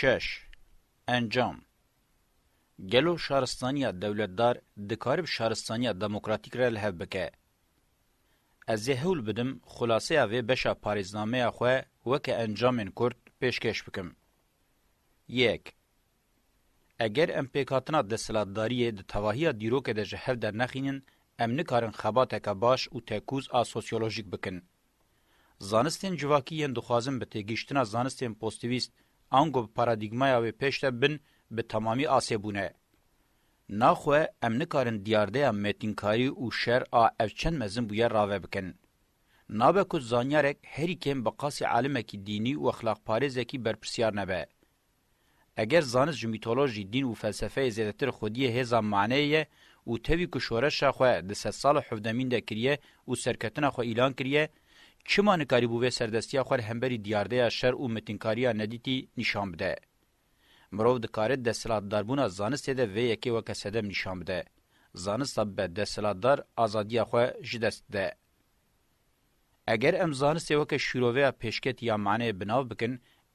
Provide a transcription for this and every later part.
شش انجام گلو شارستانیا دولتدار دکارب شارستانیا دموکراتیک را لهب بکه. از هول بدم خلاصه اوی بشا پاریزنامه خواه وک انجامین کرد پیشکش بکم. یک اگر امپیکاتنا دسلاتداریه د تواهی دیروک د جهف در نخینن امن کارن خباتک باش او تکوز آ سوسیولوژیک بکن. زانستین جواکیین دخوازم به تگیشتنا زانستین پوستیویست ango paradigmaya ve peşte bin bi tamamî asêbûne. Naxwe em nikarin diyardeya metinkarî û şer a ev çend mezin bûye rave bikin. Nabe ku zanyarek herî kêm bi qasî alimekî dînî û exlaqparêzekî berpirsiyar nebe. Eger zanist ji mîtolojî dîn û felsefeyê zêdetir xwediyê hêza maneyê ye û tevî ku şoreşa xwe di sed sala hevdemîn de kiriye û serketina xwe îlan kiriye, چما نکاری بووه سردستیا خور همبری دیارده شر او متینکاریا ندیتی نشان بده. مرو دکارت د سلاداربونا زانسته ده و یکی و کسدم نشان بده. زانسته به د سلادار ازادیا خو جدست ده. اگر ام زانسته و که شروعه پیشکت یا معنی بناو بکن،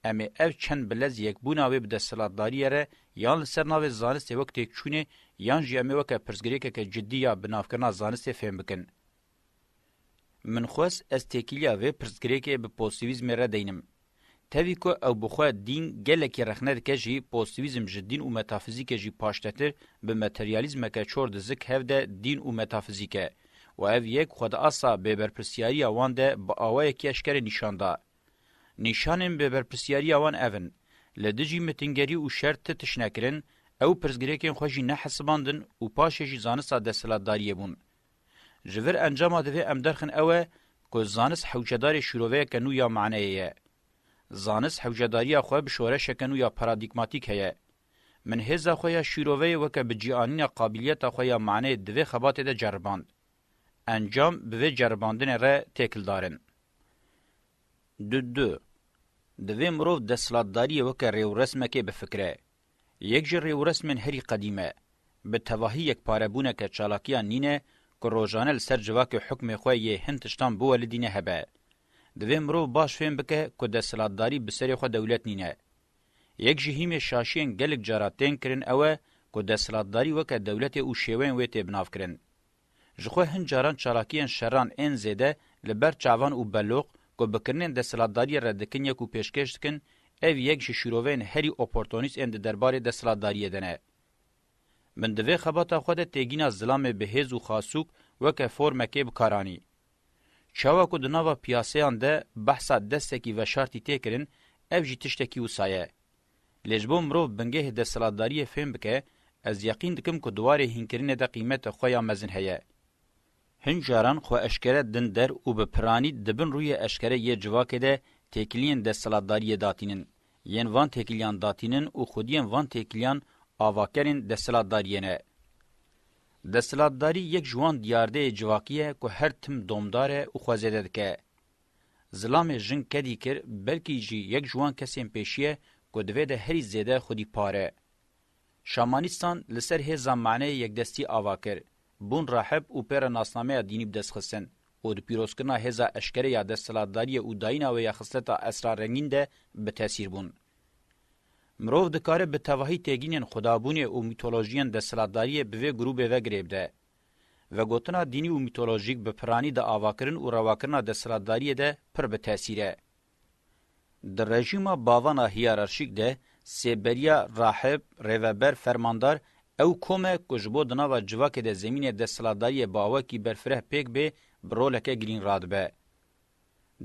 ام اف چند بلز یک بوناوی به د سلاداریه ره یان سرناوی زانسته وقت چونه یان جیمه و که پرزګری که جدی یا بناو کنه زانسته فهم بکن. من خوست ez têkiliya vê pirsgirêkê bi postivîzmê re deynim. Tevî ku ew bi xwe dîn gelekî rexne dike jî postivîzm ji dîn û metafîzîkê jî paştetir bi materyalîzmeke çor dizik hev de dîn û metafîzîke û ev yek xwed asa bêberpirsiyariya wan de bi awayekî eşkerê nîşan da. Nîşanên bêberpirsiyariya wan ev in. Li dijî mitingerî û şer ti tişnekirin, ew pirsgirêkên xwe jî nehisibandin û paşê jî zanista desthilatdariyê bûn. جویر انجام دوی ام درخن اوه که زانس حوجدار شروعه کنو یا معنیه یه. زانس حوجداری خواه بشوره شکنو یا پرادیگماتیک هیه. من هزا خواه شروعه وکه بجیانین قابلیت خواه معنی دوی خبات ده جرباند. انجام به جرباندن ره تکل دارن. دو دو دوی مروف دستلاتداری وکه ریو رسمکه بفکره. یک جر ریو رسمن هری قدیمه. به تواهی یک پاربونه که چالاکیان نینه که روژانه لسر جواک حکم خواه یه هند تشتان بوه لدینه هبه. دوی مرو باش فهم بکه که دستلاتداری بسری خواه دولت نینه. یک جهیم شاشین گلک جاراتین کرن اوه که دستلاتداری وکه دولت او شیوین ویتی بناف کرن. جخو هند جاران چالاکیان شران این زیده لبر چاوان او بلوغ که بکرنین دستلاتداری ردکن یکو پیشکش دکن او یک شیروین هری اپورتونیس اند درباره دستلاتداری دنه. من دوی خباتا خود تیگینا زلام بهیز و خاسوک وکه فورمکه بکارانی. چاوکو دناوا پیاسیان ده بحثا دستکی و شرطی تکرین اف جی تشتکی و سایه. لجبو مروف بنگه دستلاداری فهم بکه از یقین دکم که دواره هینکرین ده قیمت خویا مزن هیه. هنجاران خو اشکره دن در او به پرانی دبن روی اشکره یه جواکه ده تکلین دستلاداری داتینن. ین وان تکلیان داتینن او خودین وان تکلیان avakerên desthilatdariyê Desthilatdarî yek jiwan diyardeyê civakî ye ku her tim domdar e û xwezêde dike. Zilamê jin kedî kir, belkî jî yek jiwan kesên pêşî ye ku divê de herî zêde xwedî pare. Şamanîstan li ser hêza maneyê yekdestî ava kir. Bûn raheb û pêra nasnameya dînî bi dest xistin û di pîrozkirina hêza eşkere ya desthilatdariyê û dayîna wê ya xisleta esrarengîn de bi tesîr bûn. مرو دکاره به توهی تگینین خدابونی او میتولوژیان د سلاداری به گروبه و گریبده و گوتنا دینی او میتولوژیک به پرانی د اواکرین او رواکرنا د سلاداری ده پر به تاثیره د رژیما باوانا هیرارشیک ده سیبریا راهب ریوبر فرماندار او کومه کوجبو دنا و جواکه د زمینه د سلاداری باوا کی برفره پک به برولکه گرین رادبه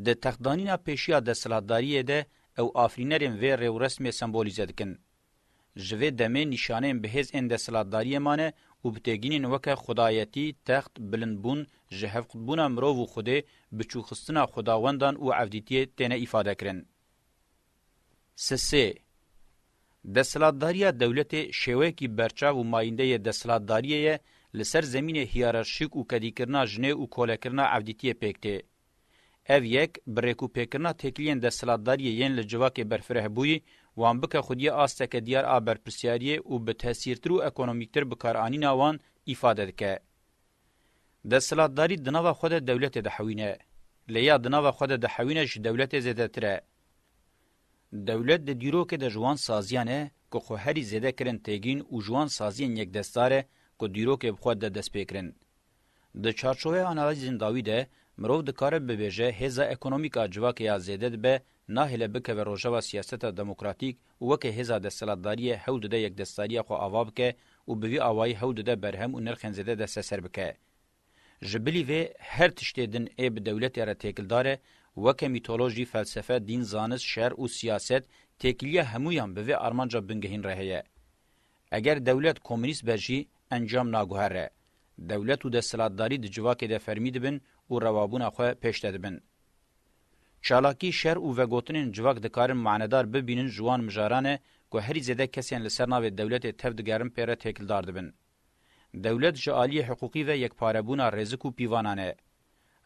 د تخدانینا پیشیا د سلاداری ده او آفرینرین وی رو رسمه سمبولیزه دکن. جوه دمه نشانه بهز انده سلادداری مانه او بتگینین وکه خدایتی تخت بلندبون جهف قطبون مرو و خوده بچوخستنا خداوندان او عبدیتی تنه ایفاده کرن. سسه دسلاتداریه دولت شوه کی برچاو ماینده دسلاتداریه لسر زمینه هیرارشیک او کدیکرنا جنه او کولکرنا عبدیتی پکته. ev yek birêkûpêkirina têkiliyên desthilatdariyê yên li civakê berfireh bûyî wan bike xudiya asteke diyar a berpirsyariyê û bi tesîrtir û ekonomîktir bikaranîna wan îfade dike desthilatdarî di nava xwe de dewletê dihewîne lê ya di nava xwe de dihewîne ji dewletê zêdetir e dewlet di dîrokê de ji wan saziyan e ku xwe herî zêde kirin têgîn û ji wan saziyên yekdestar e ku dîrokê bi xwe de destpêkirin di çarçoveya analîzên dawî de مرو د کار به بهجه هزه اکونومیکا جواک یا زیدد به ناهله به کور روجوا سیاست دموکراتیک او که هزه د سلطداری هود د یک دستاری خو اواب که او به وی اوای هود د برهم او نرخ زده د سسر بکه جبلی و هر تشتیدن ای به دولت یاره تکلدار وکه میتولوژی فلسفه دین زانس شعر او سیاست تکلیه همویان به وی ارمانجا بنگهین رهیه اگر دولت کمونیست بجی انجام ناگوهره دولت او د سلطداری د جواک د فرمید بن او روابون خو پشت دبن چالاکی شر او وگوتنین جواک دکارن معنادار ببینن جوان مجارانه که هری زده کسین لسر ناو دولت تفدگرن پیره تکلدار دبن. دولت جعالی حقوقی و یک پاربونا رزک و پیوانانه.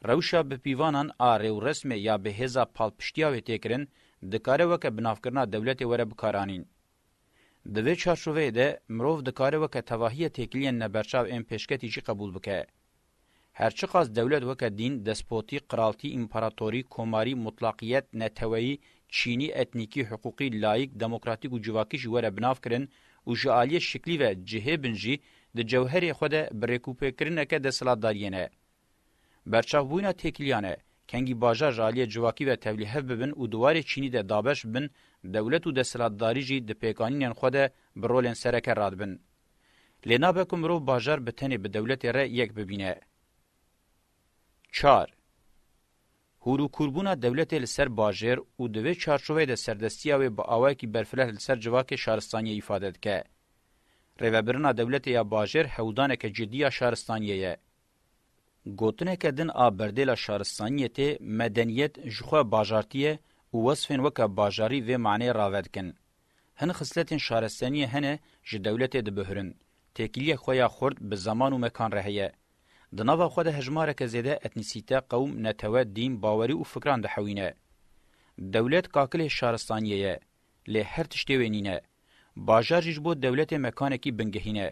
روشا به پیوانان آره و رسم یا به هزا پالپشتیا و تکرن دکاره وکه بنافکرنا دولت وره بکارانین. دوی چارشوه ده مروف دکاره وکه تواهی تکلین نبرچاو این پیشکتی چی قبول بکه. هرچی خاص دولت وکه دین دسپوتی قرالتی امپراتوری کوماری مطلقیت نتوی چینی اتنیکی حقوقی لایق دموکراتیک او جواکیش وره بناف کرن او جالی شکلی و جهه بنجی د جوهر خود بریکوپه کرنه که د سلادارینه برچاو بوینا تکلیانه کنگی باجا جالی جواکی و تولیه ببن او دوار چینی د دابش بن دولت او د سلاداری جی د پیکانین خود برولن سرکه راد بن لنابه کوم رو باجر بتنی به دولت ر یک ببینه 4 هوروکوربونا دولت لسر باجر او د وی چارچوې د سردستیا و با اوای کی برفلر لسر جواک شارستانی ifade ک ریوبرنا دولت یا باجر حودانه ک جدیه شارستانیه گوتنه ک دن ابردل شارستانیته مدنیت جخه باجارتیه او وصفن وک باجاری و معنی راود کن هن خصلت شارستانی هنه ج دولت د بهرن تکیلیه خویا خورد به زمان و مکان رهیه د نوو خو د هجمارک زیده اتنیسیته قوم نتو دین باوري او فکران د حوینه دولت کاکل شارستانیه له هر تشتی وینینه باجار جبو دولت مکانکی بنگهینه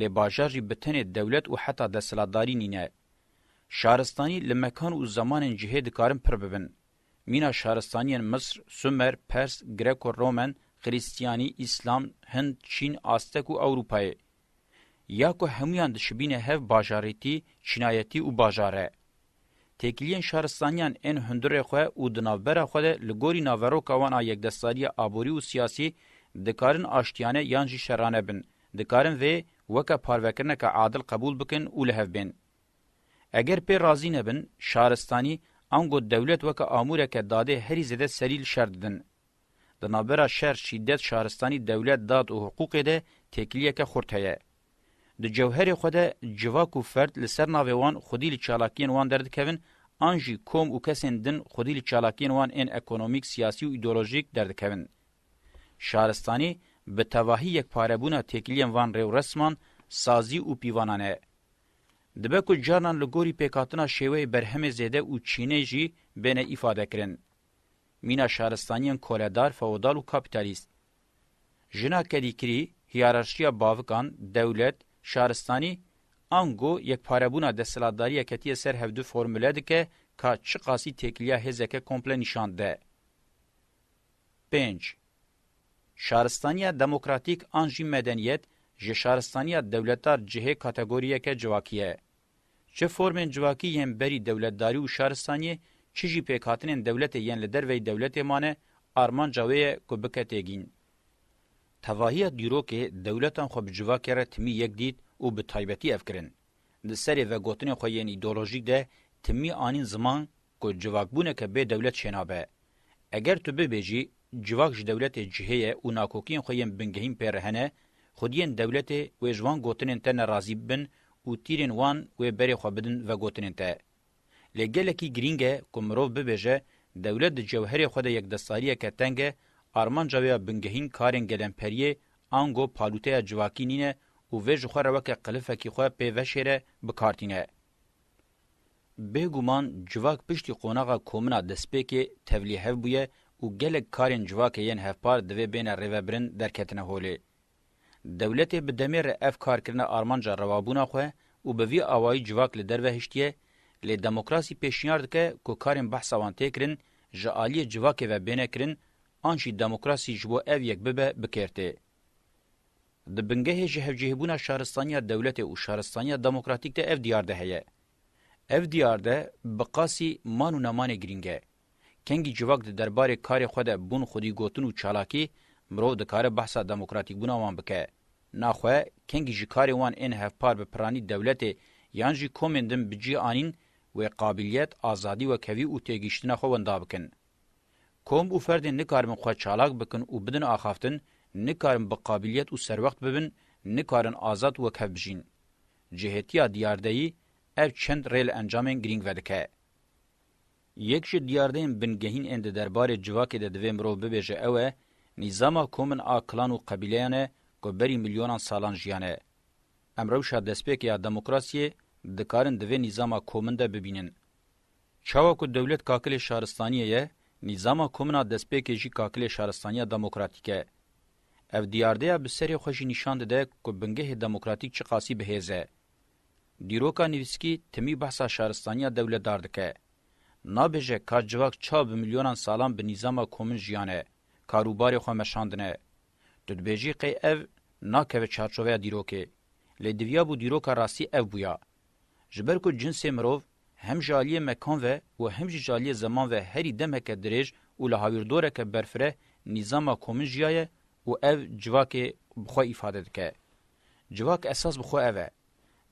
له باجار بتن دولت او حتی د سلاداری نینه شارستانی له مکان او زمان جهاد کارم پر ببن مینا شارستانی مصر سومر پرس گریکو رومن خریستیانی اسلام هند چین آستک او اروپای یا کو همیان دشبینه هف باجاریتی چنایتی او باجاره تکلیین شارستانیان ان هندره خو او د نوبره خو لګوري ناورو کوان یک دستاری ابوري او سیاسي د کارن اشتیانه یانجی شرانه بن د کارن و وک پاروکنه کا عادل قبول بکن او له بن اگر په راضی نه بن شارستانی انګو دولت وک امور ک داده هری زده سلیل شردن د نوبره شر شدت شارستانی دولت داد او حقوق ده تکلیه ک خورته د جوهر خود جواک او فرد لسر ناوی وان خودی ل چالاکین وان درد کوین انجی کوم او کسین دن خودی ل چالاکین وان ان اکونومیک سیاسی او ایدئولوژیک درد کوین شارستانی به تواهی یک پاربونا تکلیم وان رو رسمان سازی او پیوانانه دبکو جانان لګوري پېکاتنا شیوه برهم زده او چینه جی بنه ifade کړن مینا شارستانین کولدار فودال او کاپیتالیست جنا کلیکری هیرارشیا باوکان دولت شارستانی ango yekparebûna desthilatdariya ketiye ser hevdû formüle dike ka çi qasî têkiliya hêzeke komple nîşan de. 5. Şaristaniya Demokratîk an jî medeniyet ji şaristaniya devletdar cihê kategoriyeke civakiye. Çi formên civakî yên berî devletdarî û şaristaniyê çi jî pêkhatinên devletê yên li dervey devletê mane armanca wê ye ku bike têgîn. تواهی دیروکه دولتان خو بجوا کره تمی یک دید او به تایبتی افکرین د سری و گوتن خو یین ایدئولوژیک ده تمی آنین زمان کو جواکبونه که به دولت شنابه اگر تو ببیجی جواکج دولت جهه او ناکوکین خو یین بنگهیم پرهنه خودین دولت و جوان گوتن تن راضی بن او تیرین وان و بری خو بدن و گوتن ته لګل کی گرینګه کومرو ببیجه دولت جوهری خو د یک دستاریه که تنگه armancaviya bingehîn karên gelemperiyê ango palûteya civakî nîne û vê ji xwe reweke qilifekî xwe pê veşêre bikartîne. Bêguman civak piştî qonaxa komina destpêkê tevlî hev bûye û gelek karên civakê yên hevpar divê bêne rêvebirin derketine holê. Dewletê bi demê re ev karkirina armanca rewabûna xwe û bi vî awayî civak li dervehiştiye, lê demokrasî pêşniyar dike ku karên behsa wan tê kirin ji aliyê civakê ve bêne kirin آنجی دموکراسی جبو اف یک ببه بکرته. د بنګه هجه هجهبونه شارستانیا دولت او شارستانیا دموکراتیک ته اف دیار ده هه. اف دیار ده بقاسی مانو نمانه گرینګه. کنګي جواب د دربار کار خوده بون خودی ګوتن او چالاکی مرو د کار بحثه دموکراتیک بونه وان بکه. ناخو کنګي جکاری وان ان هف پار به پرانی دولت یانجی کومندم بجی انین و قابلیت ازادي و کوي او تګشتنه خو وندابکن. کوم او فرد نکارم خو چالاک بکن او بدن اخافتن نکارم به قابلیت او سر وخت ببن نکارن آزاد و کبجین جهتیا دیاردهی اف چند ریل انجامن گرینگ ودکه یک شی دیاردین بنگهین اند دربار جواکی د دویم رو ببیجه اوه نظام کومن آکلان و قبیلیانه گوبری میلیونان سالان جیانه امرو شا دسپیک یا دموکراسی دکارن دوی نظام کومن ده ببینن چاوا کو دولت کاکل شارستانیه Nizama Komuna Destpêkê jî Kakilê Şaristaniya Demokratîk e. Ev diyardeya bi serê xwe jî nîşan dide ku bingehê demokratîk çi qasî bihêz e. Dîroka Nivîskî timî behsa şaristaniya dewletdar dike. Nabêje ka civak ça bi milyonan salan bi nîzama komün jiyan e, karûbarê xwe meşandine. Tu dibêjî qey ev nakeve çarçoveya dîrokê. Lê divya bû dîroka rastî ev bûya. Ji ber ku cinsê mirov هم jaliye mekan ve û hem jî jaliye zeman ve herî demeke dirêj û li hawirdoreke berfireh nîzama komîn jiya ye û ev civakê bixwe îfade dike. Civak esas bixwe ev e.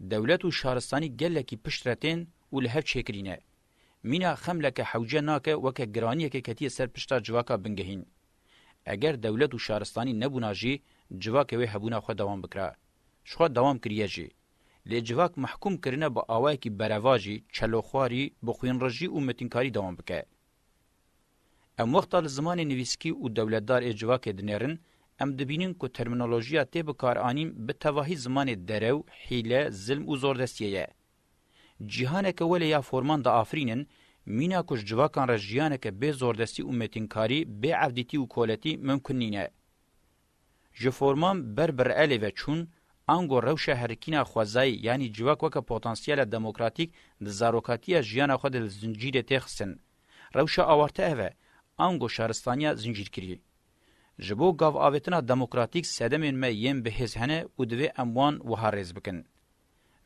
Dewlet û şaristanî gelekî piştretên û li hev çêkirîne. Mîna xemleke hewce nake weke giraniyeke ketiye ser pişta civaka bingehîn. Eger dewlet û şaristanî nebûna jî civakê wê hebûna xwe dewam bikira. Şixwa dewam kiriye jî. لجواک محکوم کرنه با آوای کی برواجی چلوخواری بخوین رجی امتینکاری دوام بکه ام وختال زمان نویسکی او دولتدار اجواک دنرن ام دبینین کو ترمینولوژیا ته به کار انیم به توهی زمان درو حیله ظلم او زوردستیه جهان که ولی یا فرمان د آفرینن مینا کوش جواکان رجیان که به زوردستی امتینکاری به عفدیتی او کولتی ممکن نینه ژ فرمان بر بر الی و چون انګو روشه حرکتینه خوځای یعنی جوک وک پوتنسیل دموکراتیک د زاروکاتی ژیان خو د زنجیره تخسن روشه اورته اوه انګو شهرستانیا زنجیر کری جبو گاو اوتنا دموکراتیک سدمن مې یم به هزهنه او دوی اموان وهارز بکن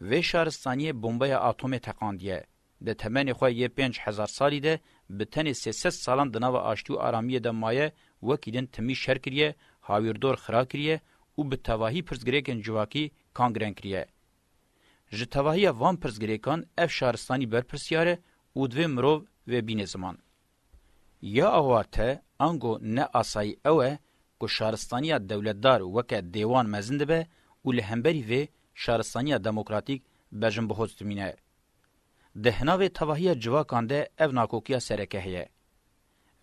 و شهرستانی بمبای اتمی تقاندیه د تمن خو یې 5000 سالی ده به تن 300 سالان د نو آشتو آرامیه د مایه وکیدن تمی شرکریه هاویردور خراکریه û bi tevahî pirsgirêkên civakî kangren kiriye. Ji tevahiya van pirsgirêkan ev şaristanî berpirsyare û divê mirov vê bîne ziman. Ya ava te ango ne asayî ew e ku şaristaniya dewletdar weke dêwan mezin dibe û li hemberî vê şaristaniya demokratîk bejin bihoz dimîne. Di hinavê tevahiya civakan de ev nakokiya sereke heye.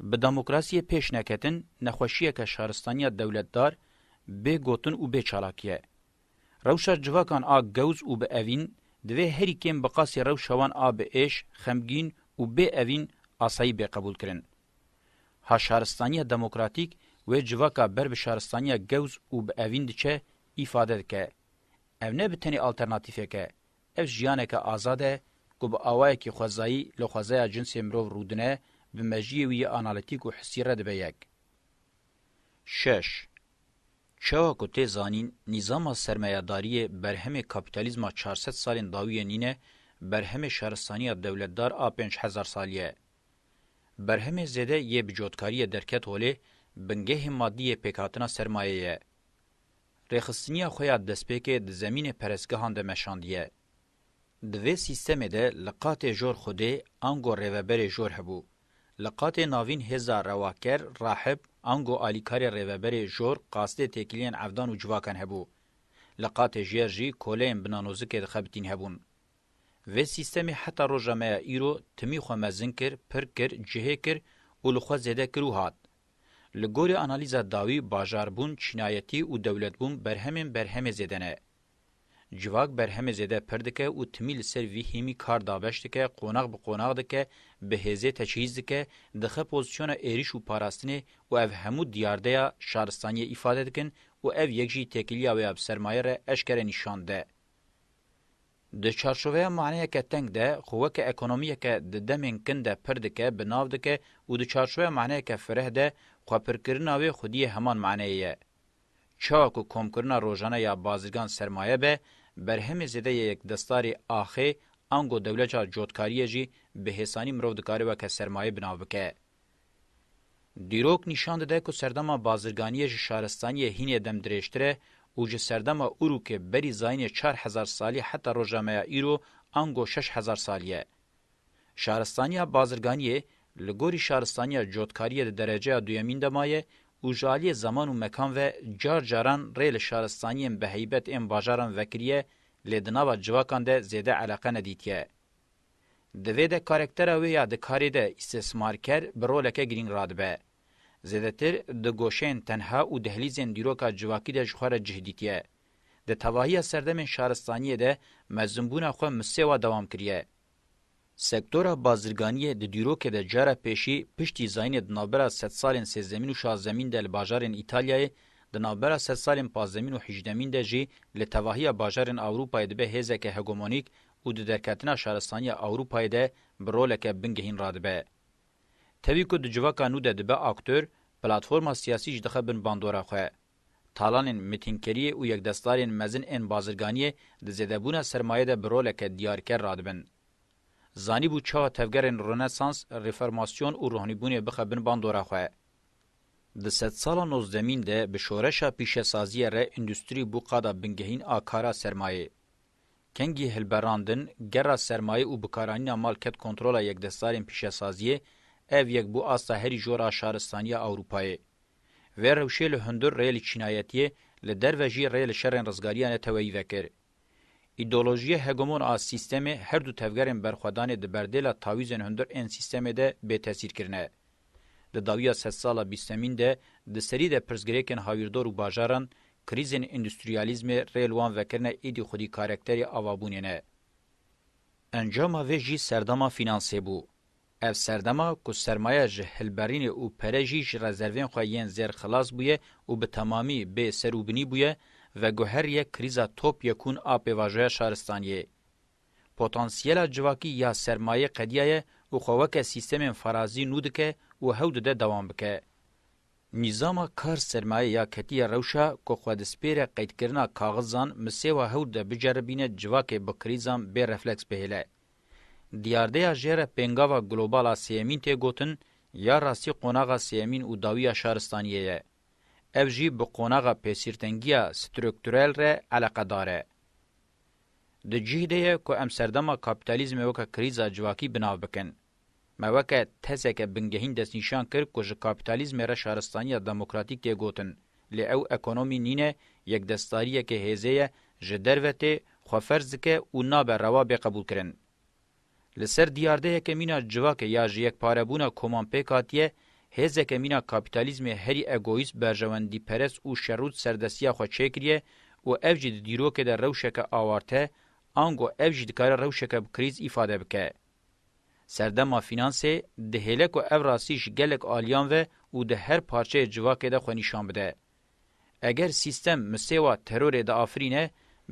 Bi demokrasiyê pêş neketin nexweşiyeke şaristaniya dewletdar بې ګوتن او بې چالاکیه روشا جواکان آ گوز او به اوین دوی هری کم بقاس روشوان آ به اش خمگین او به اوین آسایی به قبول کرن ها شهرستانی دموکراتیک و جواکا بر به شهرستانی گوز او به اوین دچه ifade dike ev ne bi tenê alternatîfeke ev jiyaneke azad e ku bi awayekî xwezayî li xwezaya cinsê mirov rûdine bi mejiyê wî analîtîk û hisî re dibe yek şeş Çawa ku tê zanîn, nîzama sermayedariyê berhemê kapîtalîzma çarsed salên dawiyê nîne, berhemê şaristaniya devletdar a pênc hezar saliye. Berhemê zêde yê bicotkariyê derket holê, bingehê maddî yê pêkhatina sermayeye. Rêxistiniya xwe ya destpêkê di zemînê perestgehan de meşandiye. Di vê sîstemê de li qatê jor xwedê ango rêveberê jor hebû. Li qatê navîn hêza rewaker, rahib, ango alîkarê rêveberê jor qasdê têkiliyên evdan û civakan hebû. Li qatê jêr jî koleyên binanozikê dixebitîn hebûn. Vê sîstemê heta roja me ya îro timî xwe mezin kir, pir kir, cihê kir û li xwe zêde kir û hat. Li gorî analiza dawî bajarbûn, çînayetî û dewletbûn berhemên berhemê zêdene. civak berhemê zêde pir dike û timî li ser vî hêmî kar dabeş dike, qonax bi qonax dike, bi hêzê teçhîz dike, dixe pozisyona êriş û parastinê û ev hemû diyardeya şaristaniye îfade dikin û ev yek jî têkiliya wê ya bi sermaye re eşkere nîşan de. د چارشوې معنی کې تنگ ده خو وک اکونومی کې د دمن کنده پر دکې بناو دکې او د چارشوې معنی کې فره ده خو پر کرنا وې خودي همان معنی یې چاک و کمکرنا روزانه یا بازرگان سرمایه به برهم زده یک دستاری آخه انگو دولت چا جوتکاری جی به حسانی مرو دکاری و که سرمایه بناو بکه. دیروک نشان ده که سردما بازرگانی جی شارستانی هینی دم درشتره او جی سردما اورو که بری زاین چار هزار سالی حتی روزامه ایرو انگو شش هزار سالیه. شارستانی بازرگانی لګوري شارستانیا جوړکاری د درجه دویمین دمایه û jaliye zeman û mekan ve car caran rê li şaristaniyên bi heybet ên bajaran vekiriye lê di nava civakan de zêde eleqe nedîtiye. Di vê de karaktera wê ya di karê de îstesmarker bi roleke girîng radibe. Zêdetir di goşeyên tenha û dehlîzên dîroka civakî de ji xwe re cih dîtiye. Di tevahiya serdemên şaristaniyê de mezimbûna xwe misê wa dewam kiriye. Sektora bazirganiyê di dîrokê de cara pêşî piştî zayînê di navbera sed salên sêzdemîn û şazdemîn de li bajarên Îtalyayê di navbera sed salên pazdemîn û hîjdemîn de jî li tevahiya bajarên Awrupayê dibe hêzeke hegemonîk û di derketina şaristaniya Awrupayê de bi roleke bingehîn radibe. Tevî ku di civaka nû de dibe aktör, platforma siyasî ji dixe bin bandora xwe. Talanên mitinkeriyê û yekdestarên mezin ên bazirganiyê di zêdebûna sermayê de bi roleke diyarker radibin. زانی بو چا تفگرن رنسانس ریفرماسیون او روحانیبونی بخبن باندورا خواه. د ست سالا نوزدمین ده به شورشا پیشه سازی ره اندوستری بو قادا بنگهین آکارا سرمایه. کنگی هلبراندن گرا سرمایه او بکارانینا مالکت کنترولا یک دستارین پیشه سازیه ev yek bu asta herî jora şaristaniya Ewropayê. Vê rewşê li hundur rê li çînayetiyê li derve jî rê li şerên rizgariyanê teweyî vekir. ایدئولوژی هگمون آ سیستم هر دو تفگرن برخوادان د بردلا تاویزن هندر ان سیستم ده به تاثیر کرنه د داویا سسالا 20مین ده د سری د پرزګریکن هاویردور و باجاران کریزن اندستریالیزم ریلوان وکرنه ایدی خودی کاراکتری اوابونینه انجام و جی سردما فینانسی بو اف سردما کو سرمایه جهلبرین او پرژی ژ رزروین خو یین زر خلاص بوې او به تمامی به سروبنی بوې ve guheriye kriza top yekun a pêvajoya şaristaniye. Potansiyela civakî ya sermaye qediyaye û xeweke sîstemên farazî nû dike û hew dide dewam bike. Nîzama kar sermaye ya ketiya rewşa ku xwedespêre qeydkirina kaxizan misêwa hew de biceribîne civakê bi krizan bê refleks bihêle. Diyardeya jêre pengava globala sêmîn tê gotin ya rastî qonağa sêmîn û dawiya şaristaniyê ye. ev jî bi qonaxa pêsîrtengiya strukturel re eleqedar e. Di cîhdê ye ku em serdema kapitalizmê weke krîza civakî binav bikin. Me weke tezeke bingehîn destnîşan kir ku ji kapitalizmê re şaristaniya demokratîk tê gotin, lê ew ekonomî nîne yekdestariyeke hêzê ye ji dervetê xweferz dike û nabe rewa bêqebûl kirin. Li ser diyardeyeke mîna civakê ya ji yekparebûna komanpêk hatiye, هزه مینا کاپیتالیزم هری اگویست برژوندی پرس او شرود سردسیا خو چکریه او افجد دیرو که در روشک آوارته آنگو افجد کار روشک بکریز ifade بکه. سردما فینانسه ده هلک و اوراسیش گلک آلیان و او ده هر پارچه جواکه ده خو نشان بده. اگر سیستم مسیوا ترور ده آفرینه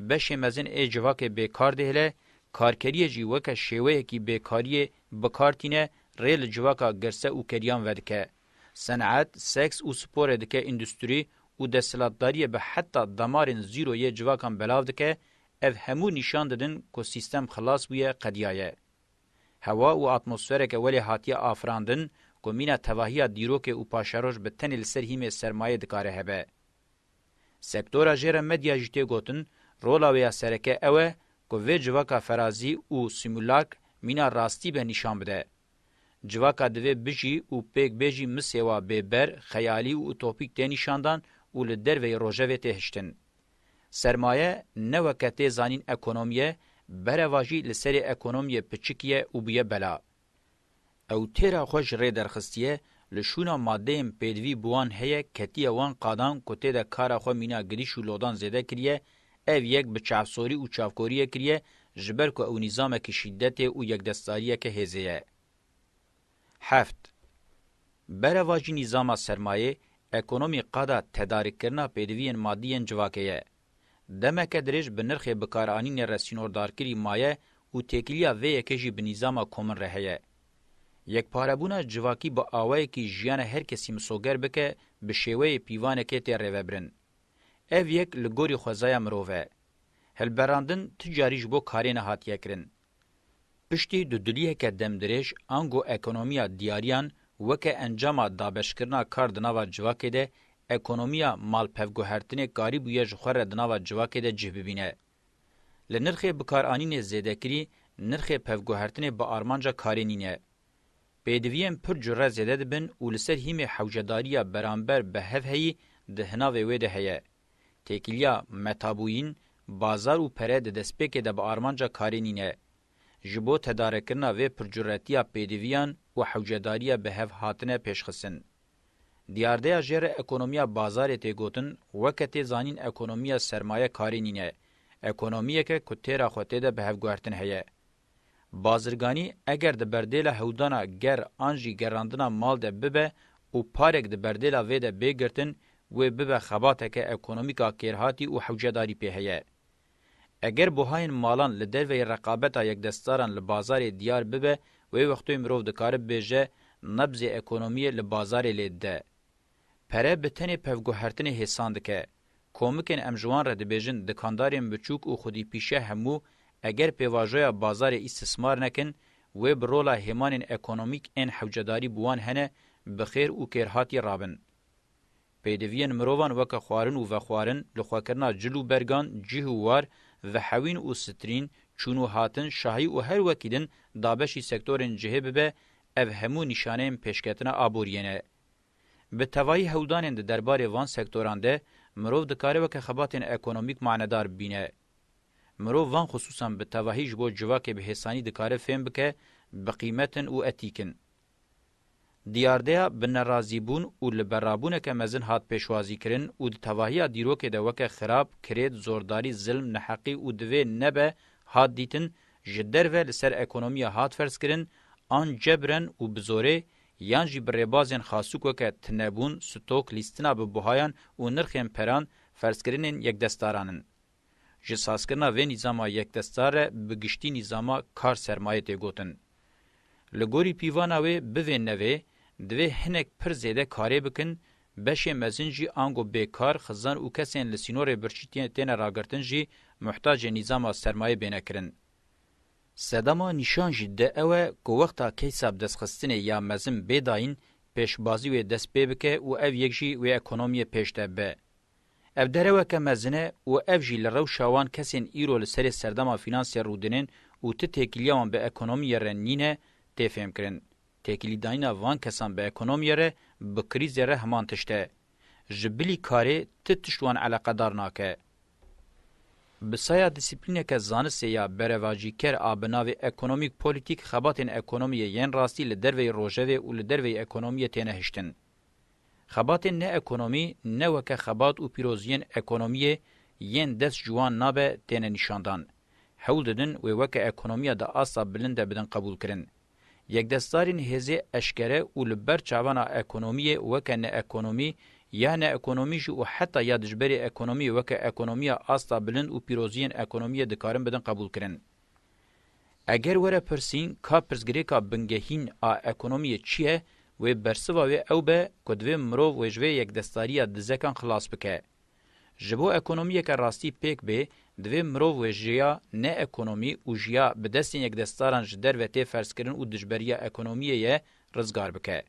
بش مزن ای جواکه بیکار دهله کارکریه جی وکه شیوه کی بیکاری بکارتینه ریل جواکا گرسه او کریان ودکه صنعت سکس او سپور دکه اندستری او د سلطداری به حتی دمارن زیرو یې جواکان بلاو دکه اف همو نشان ددن کو سیستم خلاص ویه قدیایه هوا او اتمسفرک ولی هاتیه افراندن کو مینا توهیا دیرو که او پاشاروش به تنل سرهیم سرمایه دکاره هبه سکتورا جره مدیا جته گوتن رولا ویا سرکه اوه کو وی جواکا فرازی او سیمولاک مینا راستی به نشان بده civaka divê bijî û pêk bêjî misêwa bêber, xeyalî û utopîk tê nîşandan û li derveyê rojevê tê hiştin. Sermaye ne weke tê zanîn ekonomiye, bereva jî li serê ekonomiye piçikiye û bûye bela. Ew têra xwe ji rê derxistiye, li şûna maddeyên pêdivî bûan heye ketiye wan qadan ku tê de kara xwe mîna girîş û lodan zêde kiriye, ev yek bi çavsorî û çavkoriyê kiriye ji ber ku ew nîzamekî şîddetê û yekdestariyeke hêzê ye. هفت برواجی نظام سرمایه اکونومی قادا تدارک کرنا پیدوین مادیین جواکیه. دمکه درج به نرخ بکارانین رسینور دارکری مایه او تکلیا و یکجی به نظام کومن رهیه. یک پاربونا جواکی با آوائی که جیان هر کسی مسوگر بکه به شیوه پیوانه که تیر روه برن. او یک لگوری خوزای مروه. هلبراندن تجاریش بو کارین هاتیه کرن. Piştî di diliyeke demdirêj ango ekonomiya diyarîyan weke encama dabeşkirina kar di nava civakê de ekonomiya malpevguhertinê karî bûye ji xwe re di nava civakê de cih bibîne. Li nirxê bikaranînê zêdekirî, nirxê pevguhertinê bi armanca karê nîne. Pêdiviyên pir cure zêde dibin û li ser hîmê hewjedariya beramber bi hevheyî di hinavê wê de heye. Têkiliya metabûyîn, bazar û pere di destpêkê de bi armanca karê nîne. ji bo tedarekirina vê pircuretiya pêdiviyan û hewcedariya bi hev hatine pêşxistin. Diyardeya jêre ekonomiya bazarê tê gotin weke tê zanîn ekonomiya sermaye karî nîne, ekonomiyeke ku têra xwe tê de bi hevguhertin heye. Bazirganî eger di berdêla hewdana ger an jî gerandina mal de bibe û parek di berdêla vê de bêgirtin wê bibe xebateke ekonomîka kêrhatî û hewcedarî pê heye. Eger buhayên malan li derveyê reqabeta yekdestaran li bazarê diyar bibe, wê wextê mirov dikare bêje nebzê ekonomiyê li bazarê lê de. Pere bi tenê pevguhertinê hêsan dike. Komikên em ji wan re dibêjin dikandarên biçûk û xudîpîşe hemû eger pêvajoya bazarê îstismar nekin, wê bi rola hêmanên ekonomîk ên hewcedarî bi wan hene bi xêr û kêrhatî rabin. Pêdiviyên mirovan weke xwarin û vexwarin li xwekirina cilû bergan, cih û war, و حوین او سترین چونو هاتن شاهی او هر وکیدن دابشی سکتورن جهب به ev hemû nîşaneyên pêşketina aboriyene. Bi tevayî hewdanên de derbarê van sektoran de mirov dikare weke xebatên ekonomîk manedar bîne. Mirov van xususan bi tevahî ji bo civakê bi hêsanî dikare fêm bike bi qîmetin û etîkin. دیاردیا بنرازیبون او لبرابونکه مزن هات پېشوازی کرن او د توهیا دیروکه د وکه خراب کرید زورداری ظلم نه حقی او دوی نه به هات دیتن جدر ول سر اکونومیا هات فرض کرن ان جبرن او بزوره یان جی بربازن خاصوک وکه تنبون ستوک لیستنا به بوهایان او نرخم پران فرض کرنن یک دستارانن جساسکنا و نظام یک دستاره بگشتي نظام کار سرمایه ته ګوتن لګوري پیواناوي بوینوي دوی هنک پر زیده کاری بکن بشه مزین جی آنگو بیکار خزان او کسین لسینور برچیتین تین راگرتن جی محتاج نظام سرمایه بینکرن. سدما نشان جی ده اوه که وقتا کیساب دستخستین یا مزین بیداین پیشبازی و دست ببکه او او یک جی و اکنومی پیشته به. اف درو که مزنه او اف جی لرو شاوان کسین ایرو لسر سردما فینانسی رودنین او ته تکلیوان به اکنومی رنینه تفهم کرن. تکلیداینا وان کسان به اکونومی ره به کریز ره همان تشته. جبلی کاری تی تشتوان علاقه دار ناکه. بسایا دیسپلینه که زانسته یا برواجی کر آبناوی اکونومیک پولیتیک خباتین اکونومیه ین راستی لدروی روژوه و لدروی اکونومیه تینه هشتن. خباتین نه اکونومی نه وکه خبات و پیروزین اکونومیه ین دست جوان نابه تینه نشاندان. حول ددن و وکه اکونومیه دا آسا بلنده بدن قبول کرن. یکدستارین هزه اشکره او لبر چاوانا اکونومی وکن اکونومی یعنی اکونومی جو حتی یا دجبری اکونومی وک اکونومی آستا بلند او پیروزین اکونومی دکارن بدن قبول کرن. اگر وره پرسین کا پرزگری کا بنگهین آ اکونومی چیه و برسوا و او به کدوی مرو و جوی یک دستاری دزکان خلاص بکه. جبو اکونومی که راستی پیک به دوی مرو و جیا نه اکونومی او جیا به دستین یک دستاران ج دروته فرسکرین او دجبریا اکونومیه رزگار بکه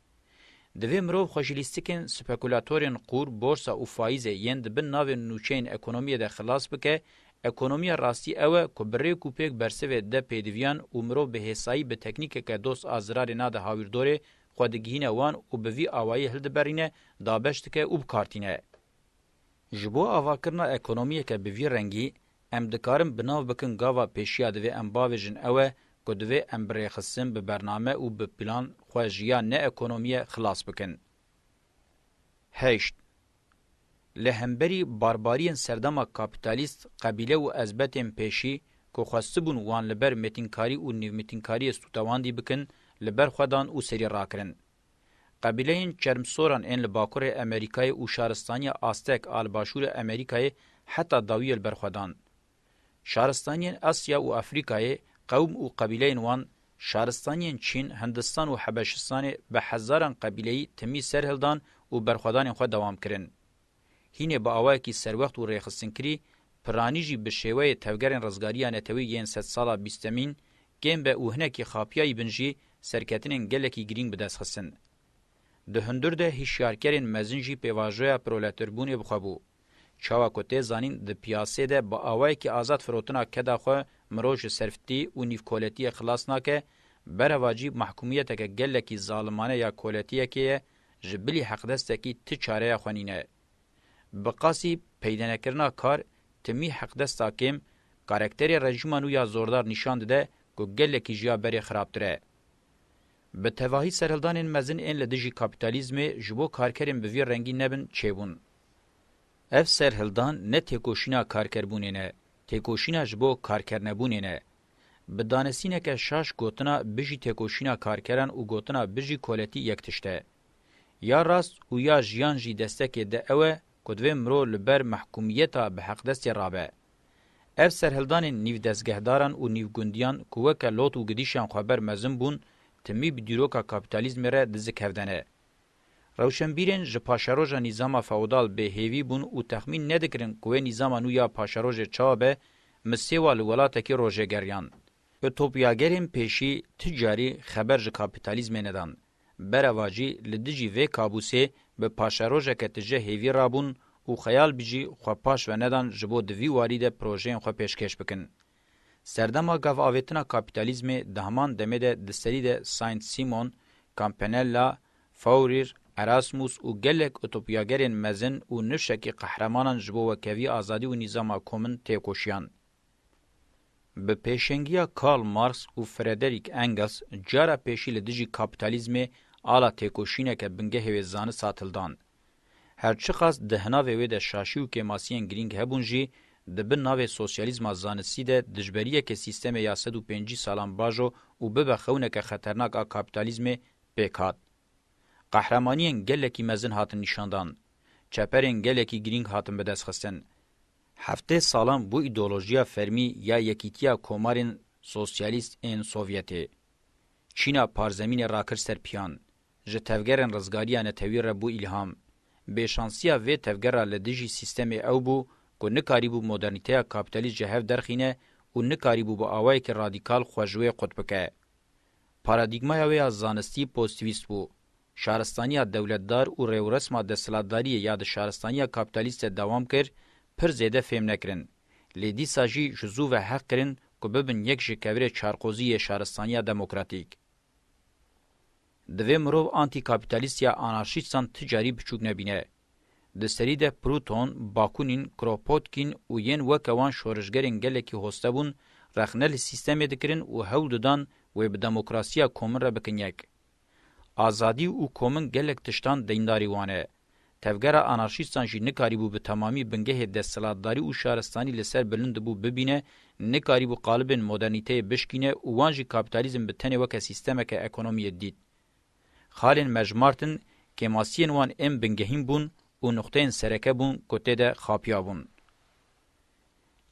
دوی مرو خوشلیستیکن سپیکولاتورین قور بورسا او فایز یند بن ناو نوچین اکونومی ده خلاص بکه اکونومی راستی او کو بری کو پیک برسو د پدویان عمرو به حسایی به تکنیک که دوس ازرار نه ده هاویردوره خودگیهنه وان او به وی اوای هلد برینه دابشت که او بکارتینه جبو اواکرنا اکونومی که به وی رنگی em dikarin binav bikin gava pêşiya divê em bavêjin ew e ku divê em birêxistin bi bername û bi plan xwe jiya neekonomiye xilas bikin. Heşt Li hemberî barbariyên serdama kapitalîst qebîle û ezbetên pêşî ku xwestibûn wan li ber metînkarî û nîvmetînkariyê stûtewandî bikin, li ber xwedan û serî rakirin. قبیلهین چرمسوران ان لباکور امریکای او شارستانی آستک آل باشور امریکای حتی داوی البرخودان. شارستانین آسیا او افریقای قوم او قبیلین وان شارستانین چین هندستان او حبشستان به هزاران قبیله تمی سرهلدان او برخدان خو دوام کرن هینه با اوای کی سر وخت او ریخصن کری پرانیجی به شیوه توګرن رزګاریان توی یین ست سالا 20 مین گیم به اوهنه کی خاپیای بنجی سرکتنین گلکی گرین بدس خسن ده هندور ده هیشیارکرین مزنجی پیواژویا پرولتربونی بخابو چاوا کوته زانین د پیاسې ده با اوای کی آزاد فروتنا کده خو مروج سرفتی او نیف کولتی خلاص ناکه بر واجب محکومیت که گله کی ظالمانه یا کولتی کی جبلی حق دست کی تی چاره خونینه بقاسی پیدنکرنا کار تمی حق دست حاکم کاراکتر رژیمانو یا زوردار نشاند ده کو گله کی جیا بری خرابتره به تواهی سرهلدانین مزن این لدجی کاپیتالیزم جبو کارکرین به وی رنگی نبن چیبون Ev serhildan ne têkoşîna karkerbûnê ne, têkoşîna ji bo karkernebûnê ne. Bi danêsîneke şaş gotina bijî têkoşîna karkeran û gotina bijî koletî yek tişt e. Ya rast û ya jiyan jî destekê de ew e ku divê mirov li ber mehkumiyeta bi heqdestê rabe. Ev serhildanên nîvdezgehdaran û nîvgundiyan ku weke lot û gidîşan xweber mezin bûn, timî bi dîroka kapîtalîzmê re dizikevdene. روشنبیرن ژ پاشاروژا نظام فودال به هیوی بون او تخمین ندکرین کوه نظام نو یا پاشاروژ چابه مسیوال ولاتکی روژه گریان اوتوپیاگرین پیشی تجاری خبر ژ کاپیتالیزم ندان برواجی لدجی و کابوسه به پاشاروژا کتجه هیوی رابون او خیال بجی خو پاش و ندان جبو دوی واری ده پروژه خو پیشکش بکن سردما گاو اوتنا کاپیتالیزم دهمان دمه ده دستری ده ساینت سیمون کامپنلا فوریر اراسموس او گلک اوتوپیاگرین مزن او نشکی قهرمانان جبو وکوی آزادی و نظام کومن تیکوشیان. به پیشنگیا کارل مارکس او فردریک انگلس جارا پیشی لدجی کپیتالیزمی آلا تیکوشینه که بنگه هویزانه ساتلدان. هرچی خاص دهناوی وی ده شاشی و کماسیین گرینگ هبون جی د بن ناوې سوسیالیزم ځانسی د دجبریه کې سیستم یا 105 سالان باجو او به بخونه کې خطرناک کپټالیزم پېکات Qahramaniyên gelekî mezin hatin nîşandan, çeperên gelekî girîng hatin bedestxistin. Heftê salan bu îdeolojiya fermî ya yekîtiya komarên sosyalîst ên Sovyetê. Çîna parzemînê rakir serpiyan, ji tevgerên rizgariya netewî re bû îlham. Bêşansiya vê tevgera li dijî sîstemê ew bû ku nikarîbû modernîteya kapitalîst ji hev derxîne û nikarîbû bi awayekî radîkal xwejiyê qut bike. Paradigmaya wê ya zanistî pozitivîst bû. شهرستانی دولتدار او رورسما د سلاداری یا د شهرستانی کاپیتالیست دوام کړ پر زیده فهم نکرین لیدی ساجی جزو و حق کرین که ببن یک جکویر چارقوزی شهرستانی دموکراتیک. دوی مرو آنتی کاپیتالیست یا آنارشیستان تجاری بچوک نبینه. د سری ده پروتون، باکونین، کروپوتکین و ین وکوان شورشگرین گله که هسته بون رخنل سیستم دکرین و هول ددان و به دموکراسی کومن را بکنیک. azadî û komin gelek tiştan deyindarî wan e. Tevgera anarşîstan jî nikarîbû bi temamî bingehê destselatdarî û şaristanî li ser bilind bû bibîne, nikarîbû qalibên modernîteyê bişkîne û wan jî kapitalizm bi tenê weke sîstemeke ekonomiyê dît. Xalên mejmartin, kemasiyên wan em bingehîn bûn û nuxteyên sereke bûn kotê de xapiya bûn.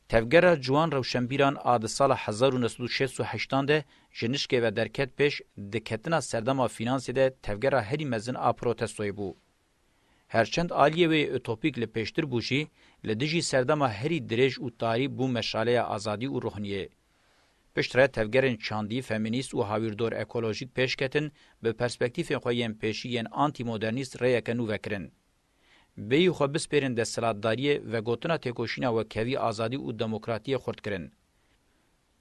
تفگره جوان روشنبیران آد سال 1968 ده جنشکه و درکت پیش دکتنا سردما فینانسی ده تفگره هری مزن آ پروتستوی بو. هرچند آلیه و اتوپیک لپیشتر بوشی لدجی سردما هری درج و تاری بو مشاله آزادی و روحنیه. پشتره تفگرین چاندی فمینیست و هاویردور اکولوژیک پیشکتن به پرسپکتیف خویم پیشی ین آنتی مدرنیست ریکن و وکرن. بیو خو بسپرین د سلادتداری و گوتنا تکوشینا و کوي ازادي او دموکراتي خورد کرن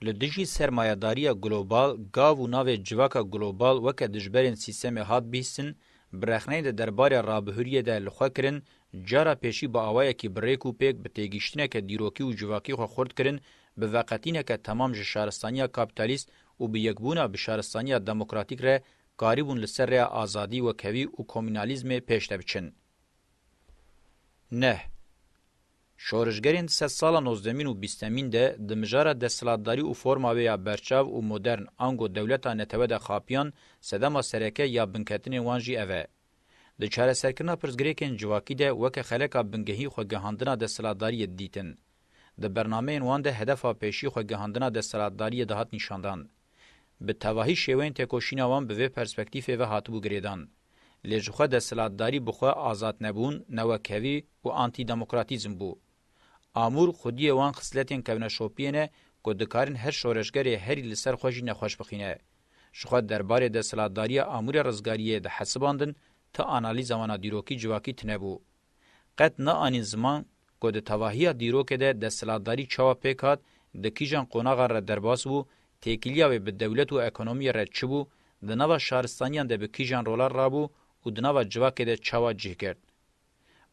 له دجی سرمایه‌داری ګلوبال گاو ناو جواکا ګلوبال وک دجبرین سیستم هات بیسن برخنه د دربار رابهوریه د لخوا کرن جارا پیشی با اوای کی بریکو پیک به تیگیشتنه ک دیروکی او جواکی خو خورد کرن به وقتینه ک تمام شهرستانیا کاپیتالیست او به یکبونه به شهرستانیا دموکراتیک ره قاریبون لسر ازادی و کوي او کومینالیزم پیشته بچن نه. شورشگرین سه سالا نوزدمین و بیستمین ده دمجاره دستلاتداری و فرما ویا برچاو و مدرن انگو دولتا نتوه ده خاپیان سدما سرکه یا بنکتن وانجی اوه. د چاره سرکنا پرزګریکن جواکی ده وک خلک بنګهی خو گهاندنا د سلاداری دیتن د برنامه عنوان ده هدف پېشی خو گهاندنا د سلاداری دهات نشاندان به توهی شوین تکوشینوان به پرسپکتیو و هاتبو ګریدان لجخه د سلطداری بخو آزاد نبون نوکوی او آنتی دموکراتیزم بو امور خودی وان خصلتین کونه شوپینه کو دکارن هر شورشګری هر لسر خوژی نه خوش بخینه شخه دربار د سلطداری امور رزګاری د حساباندن ته انالیز زمانه دیروکی جواکی تنه بو قط نه ان زمان کو د توهیه دیروکه ده د سلطداری چوا پکات د کیجن قونغه ر درباس بو تکیلیه به دولت او اکونومی ر چبو د نوو شهرستانیان د بکیجن رولر رابو را û di nava civakê de çawa cih kerd.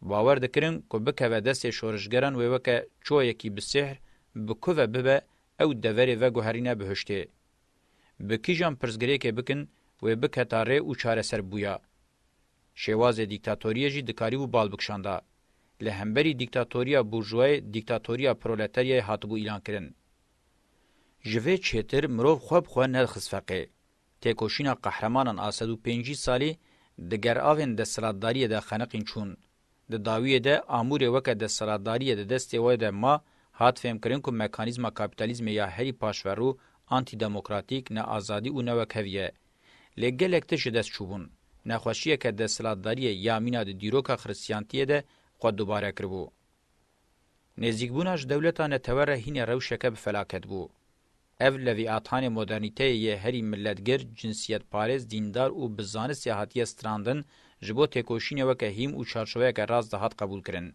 Bawer dikirin ku bikeve destê şorijgeran wê weke çoyekî bi sihr bi kuve bibe ew deverê ve guherîne bi hiştê. Bi kîjan pirsgirêkê bikin wê biketa rê û çareser bûya. Şêwazê dîktatoriye jî dikarî û balbikşanda. Li hemberî dîktatoriya burjuayê dîktatoriya proletaryayê hatibû îlan kirin. Ji vê çêtir mirov xwe bixwe nedixisfeqê. Têkoşîna qahremanan a sedû pêncî salî د ګرآوین د سلاداری د خنقین چون د داوی د امور وک د سلاداری د دستي وای د ما هات فهم کرین کو مکانیزم کاپیتالیزم یا هری پاشورو آنتی دموکراتیک نه ازادي او نه وکویه لګلکته شدس چوبون نخوشیه که د سلاداری یا مینا د دیروکا خریستیانتیه ده خو دوباره کربو نزدیک بوناش دولتانه توره هینه روشکه به فلاکت بو ev leviatanê modernîteyê herî milletgir cinsiyetparêz dîndar û bi zanistî hatiye strandin ji bo têkoşînê weke hîm û çarşeweyeke rast dahat qebûl kirin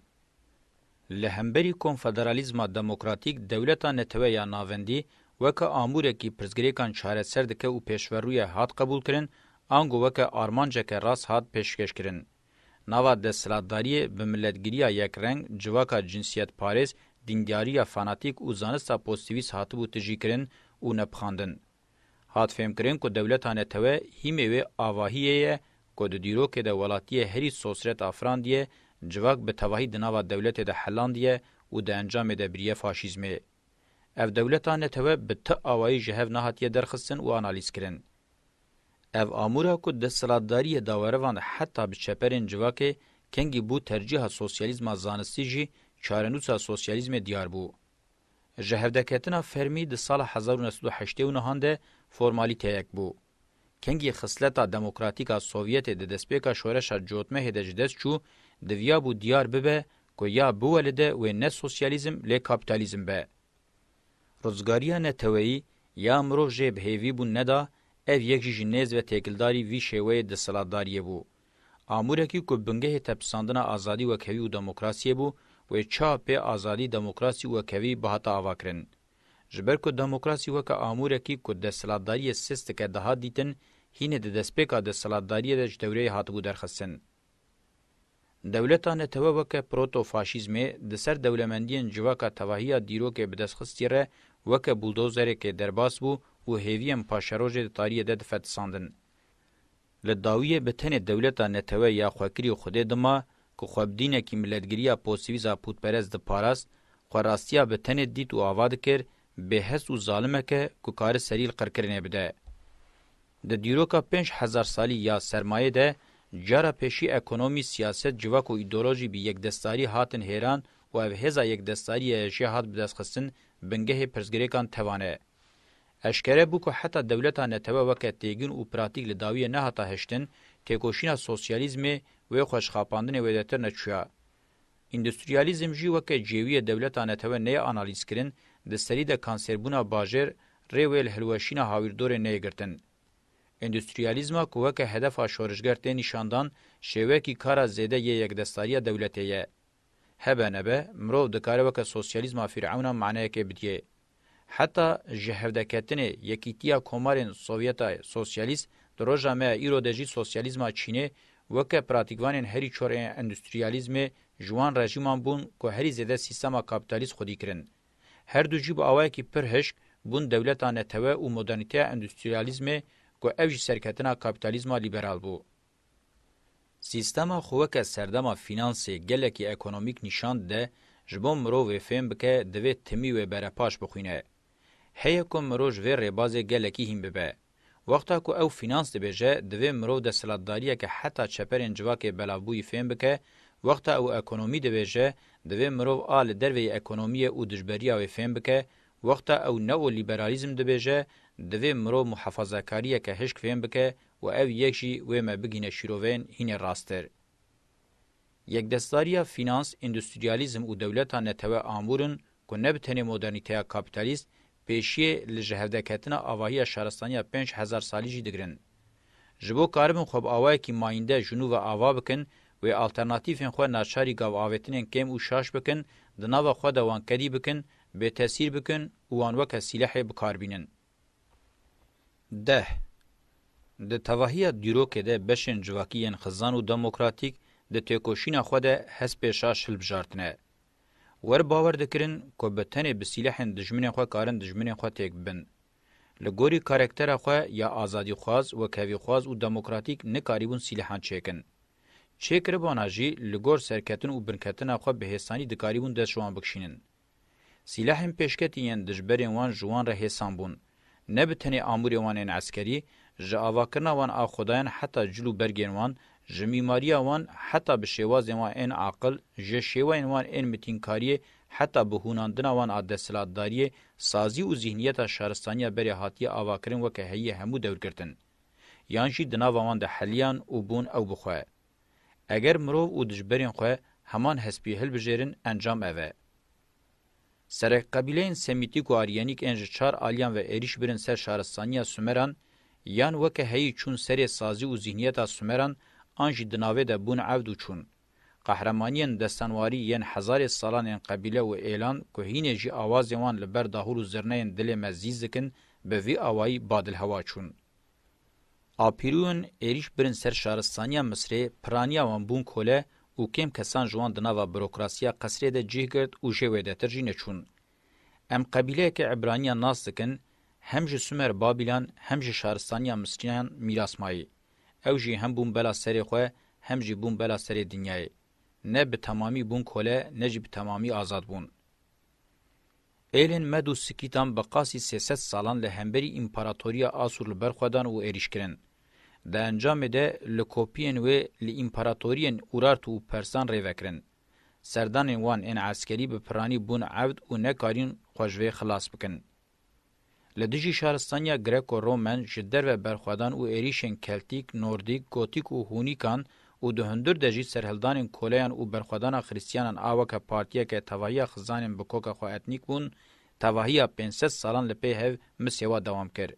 li hemberî konfederalîzma demokratîk dewleta neteweya navendî weke amûrekî pirsgirêkan çareser dike û pêşverûyê hat qebûl kirin ango weke armanceke rast hat pêşkêşkirin nava desthilatdariyê bi milletgiriya yekreng civaka cinsiyetparêz دینګیاریya فناتیک او زانستا پوزتیویس هاتبو تجیکرین او نپخاندن هات فهم کرین کو دولتانه توه هیمه و آواهیه کو د دیرو کې د ولاتیه هری سوسرت افراندیه جواک به توهی د نوو دولت د هلاندیه او د انجام د بریه فاشیزمه اف دولتانه توه به ته اوای جهو نهاتیه درخصن او انالیز کرین اف امورا کو د سلاداری داوروان حتی به چپرین جواکه کنګي بو ترجیح سوسیالیزم زانستی جی çarenûsa sosyalizmê diyar bû. Ji hevdeketina Fermî di sala 1989 de formaliteyek bû. Kengî xisleta demokratîka Sovyetê di destpêka şoreşa cotmehê de ji dest çû, divya bû diyar bibe ku ya bu welide wê ne sosyalizm lê kapitalizm be. Rozgariya neteweyî ya mirov jê bihêvî bûn neda, ev yek jî nêz ve têkildarî vî şêweyê di siladariyê bû. Amûrekî ku bingehê tepsandina azadî wekevî û demokrasiyê bû, و چاپه ازادي دموکراسي و کوي به تا واکرن جبر کو دموکراسي و که امور کی کو د سلاداری سیست که ده دیتن هینه د دسپیکا د سلاداری د دوره هاتبو درخصن دولتانه توا وک پروتو فاشیزم د سر دولمندین جواکا توهیا دیرو کې بدسخستیره وک بولدوزر کې درباس بو او هیویم پاشروج د تاریخ د فت ساندن لداویه به تنه دولتانه توا یا خوکری خود دما که خوابدینکی ملتگیریا پوسویزا پودپرست ده پاراست خو راستیا به تنه دیت و آواد کر به حس و ظالمکه که کار سریل قرکرنه بده. د دیروکا پنج هزار سالی یا سرمایه ده جارا پیشی اکنومی سیاست جواک و ایدولوژی بی یک دستاری هاتن هیران و او هزا یک دستاری ایشی هات بدست خستن بنگه پرزگریکان توانه. اشکره بو که حتی دولتا نتوه وکه تیگین و پراتیک لداوی نه هتا هشتن تیکوشینا سوسیالیزمی و خوشخاپاندنې وېدتر نه چیا انډستریالیزم جی وکه جیوی دولتانه ته نه انالیز کړي د سری د کانسربونا باجر ریویل هلوشینه هاویردور نه ګرتن اندستریالیزم کوه که هدف آشورشگرت نشاندان شوه کی کارا زیده یک دستاری دولته یه. هبه نبه مرو دکاره وکه سوسیالیزم فرعون معنیه که بدیه. حتی جهودکتن یکیتیا کمارین سوویتا سوسیالیست دروژه مه ایرودجی سوسیالیزم چینه وکه پراتیکوانین هری چوره اندستریالیزم جوان رژیمان بون که هری زده سیستما کابیتالیست خودی کرن. هر دو جیب آوه که پر هشک بون دولتانه توه و مدرنیته اندستریالیزم که اوج سرکتنا کابیتالیزما لیبرال بو. سیستما خوکه سردما فینانسی گلکی اکونومیک نشاند ده جبون مرو و فهم بکه دوی تمی و برپاش بخوینه. هیکم مروژ و رباز گلکی هم ببه. وقتا کو او فینانس دبیجه دوی مرو د سلطداریه که حتی چپرین جواکه بلاوبوی فهم بکه وقتا او اکونومی دبیجه دوی مرو آل دروی اکونومی او دجبریه و فهم بکه وقتا او نو لیبرالیزم دبیجه دوی مرو محافظه کاریه که هشک فهم بکه و او یکشی و ما بگینه شیروین هین راستر. یک دستاریه فینانس، اندوستریالیزم او دولتا نتوه آمورن که نبتنه مدرنیتیا کابیتالیست پیشی لجهودکتنا آواهی شهرستانی پنج هزار سالی جی دگرن. جبو کاربن خوب آوای کی ماینده جنوب آوا بکن و الټرناتیفین خو ناشاری گاو آوتنین کم او شاش بکن د نوو خو د وان کدی بکن به تاثیر بکن او وان وک سلاح به کار بینن ده د توهیه دیرو کې د بشن جواکین خزان او دموکراتیک د تکوشین خو د حسب شاش هلبجارتنه ور باور دکرین کو به تنه به سلاحن دجمنه خو کارن دجمنه خو تک بن لګوري کاراکټر خو یا ازادي خواز و کوي خواز او دموکراتیک نه کاریبون سلاحان چیکن چیکر بوناجی لګور سرکتن او برکتن خو به هسانی د کاریبون د شوان بکشینن سلاحن پیشکتین دجبرین وان جوان ره حساب بون نه به تنه امور وان عسکری ژ اواکرنا وان اخدان حتی جلو برګین وان جمیماریا وان حتی به شواز وان این عقل جه شوین وان این متینکاری حتی به هوناندن وان عدسلاتداری سازی و ذهنیت شهرستانی بری هاتی آواکرین و که هی همو دور گرتن. یان جی دنا وان ده حلیان او بون او بخواه. اگر مرو او دجبرین خواه همان هسپی هل بجیرن انجام اوه. سره قبیلین سمیتیک و آریانیک انج چار آلیان و ایریش برن سر شهرستانی سومران یان وکه هی چون سری سازی و ذهنیت سومران آنجی دناوه ده بون عودو چون. قهرمانین دستانواری ین هزار سالان قبیله و اعلان که هینه جی آواز وان لبر داهور و زرنین دل مزیزکن به وی آوائی بادل هوا چون. آپیرون ایریش برن سر شارستانیا مصری پرانیا وان بون کوله او کم کسان جوان دناوه بروکراسیا قصری ده جیه گرد و جوه ده ترجینه چون. ام قبیله که عبرانیا ناس دکن هم جی سومر بابیلان هم جی شارستانیا مصریان میراس مایی. او جی هم بون بلا سری خو هم جی بون بلا سری دنیای نه به تمامی بون کوله نه جی به تمامی آزاد بون ایلن مدو سکیتان بقاسی 300 سالان له همبری امپراتوریا آسور برخودان او اریشکرن د انجام ده لکوپین و ل امپراتورین اورارت او پرسان ریوکرن سردان وان ان عسکری به پرانی بون عبد او نه کارین خوژوی خلاص بکن لدجی شارستانیا گریکو رومن جی درو برخوادان او اریشن کلتیک نوردیک گوتیک او هونیکان او د هندر دجی سرهلدان کولیان او برخوادان خریستیانان آوکا پارتیا که توایی خزانین بکوکا خو اتنیک بون توایی 500 سالان لپه هف مسیوا دوام کرد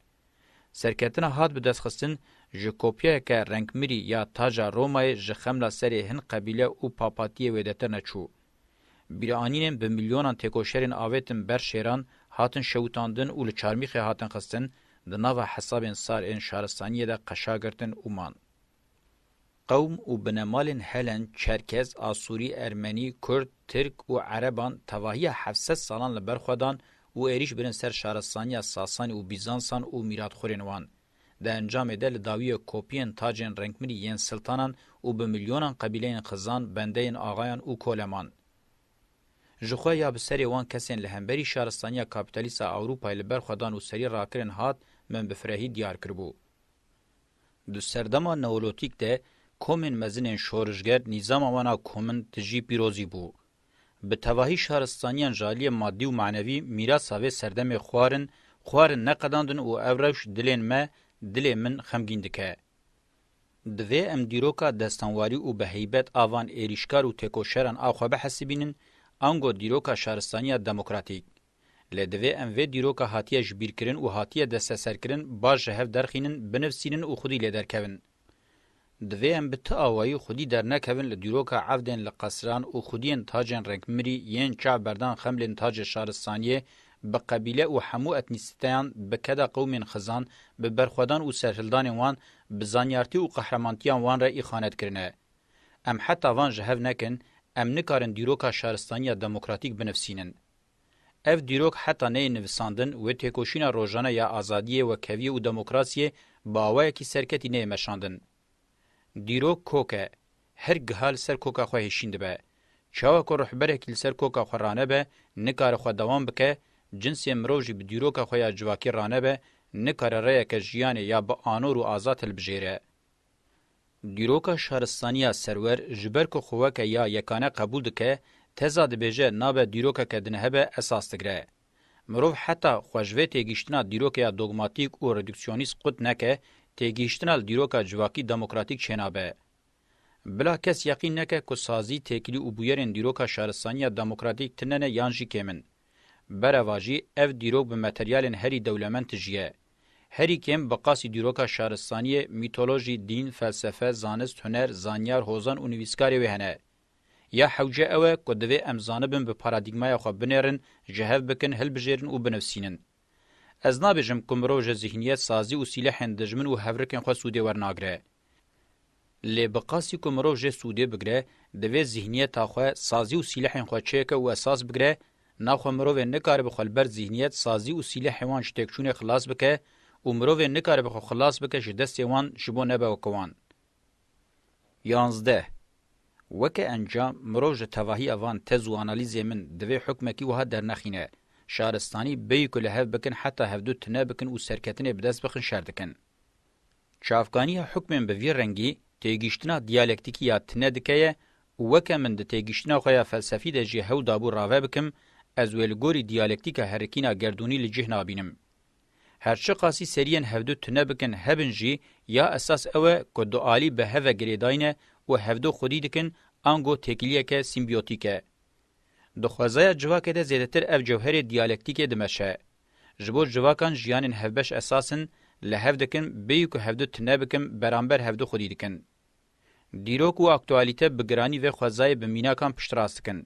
سرکتنا هات به دستخستن جکوپیا که رنگمری یا تاجا رومای جخملا سری هن قبیله او پاپاتیه ودتر نچو. بیرانینن به میلیونان تکوشرین آویتن بر شیران هاتن شوتاندن او لچارمیخه هاتن خستن د نوو حسابن سار ان شارستانیه ده قشاگرتن اومان قوم او بنمالن هلن چرکز آسوری ارمنی کرد ترک او عربان تواهی 700 سالان لبرخودان او اریش برن سر شارستانیه ساسانی او بیزانسان او میرات خورنوان د انجام دل داویه کوپین تاجن رنگمری ین سلطانان او به میلیونان قبیلین خزان بندین آغایان او کولمان جخوا یا بسری وان کسین لهمبری شارستانیا کاپیتالیسا اوروپای لبر خدان و سری راکرن هات من بفرهی دیار کربو. دو سردما نولوتیک ده کومن مزنین شورشگر نظام وانا کومن تجی پیروزی بو. به تواهی شارستانیان جالی مادی و معنوی میراس هاوه سردم خوارن خوارن نقداندن و اوروش دلین ما دلی من خمگیندکه. دوی ام دیروکا دستانواری و به هیبت آوان ایریشکار و تکوشران آخوا بحسبینن انگو دیروکا شهرستانیا دموکراتیک له دوی ام وی دیروکا هاتیه جبیرکرین او هاتیه دسته سرکرین باج هف درخینن بنفسینن او خودی له درکوین دوی ام بت اوای خودی در نکوین له دیروکا عفدن له قصران او خودین تاجن رنگمری یین چا بردان خملن تاج شهرستانیه بقبیله او حمو اتنیستان بکدا قوم خزان به برخودان او سرهلدان وان بزانیارتی او قهرمانتیان وان را ای خانت کرنه ام حتی وان جهو نکن em nikarin dîroka şaristaniya demokratîk binivîsînin. Ev dîrok heta neyê nivîsandin wê têkoşîna rojane ya azadiyê wekeviyê û demokrasiyê bawayekî serketî neyê meşandin. Dîrok kok e, her gihal ser koka xwe hêşîn dibe. Çawa ku rihberekî li ser koka xwe ranebe, nikare xwe dewam bike, cinsê mirov jî bi dîroka xwe ya civakî ranebe, nikare reyeke jiyanê ya bi anor û azad hilbijêre. Dîroka Şaristaniya Serwer ji ber ku xweke ya yekane qebûl dike, teza dibêje nabe dîrokeke dinehebe esas digre. Mirov heta xwejvê têgîştina dîrokeya dogmatîk û redüksiyonîst qut neke, têgîştina dîroka civakî demokratîk çênabe. Bila kes yaqîn neke ku sazî têkilî û bûyerên dîroka şaristaniya demokratîk tinene yan jî kêmin. Bereva jî ev dîrok bi materyalên herî dewlementî jî ye. هریکم به قاسی دیروکا شارستانی میتولوژی دین فلسفه زانست هنر زانیار هوزان او نویسکاری وهنه یا حوجه اوه که دوی امزانه بن به پارادیگمای خواه بنرن جهو بکن هل بجیرن و بنفسینن. از نابجم کمروژ ذهنیت سازی و سیلحن دجمن و هفرکن خواه سوده ورناگره. لی بقاسی کمروژ سوده بگره دوی ذهنیت خواه سازی و سیلحن خواه چیکه و اساس بگره ناخو مروه نکاره بخوال بر ذهنیت سازی و سیلح حوان شتکشون خلاص بکه و مروه نکاره بخو خلاص بکه جه دستی وان جبو نبه وکوان. یانزده وکه انجام مرو جه تواهی اوان تز و انالیزی من دوی حکمکی وها در نخینه. شارستانی بیکو لهف بکن حتی هفدو تنه بکن و سرکتنه بدست بخن شردکن. چافکانی حکمین به وی رنگی تیگیشتنا دیالکتیکی یا تنه دکیه وکه من د تیگیشتنا خویا فلسفی ده جه هو دابو راوه بکم از ویلگوری دیالکتیک هرکینا گردونی لجه نابینم. هر چه قاسی سریان هفدو تنه بکن هبن جی یا اساس اوه که دعالی به هفه گریداینه و هفدو خودی دکن آنگو تکلیه که سیمبیوتیکه. دخوازای جواکه ده زیدتر اف جوهر دیالکتیکه دمشه. جبو جواکان جیانین هفبش اساسن لهف دکن بیو که هفدو تنه بکن برانبر هفدو خودی دکن. دیروک و اکتوالیته بگرانی و خوازای بمیناکان پشتراست دکن.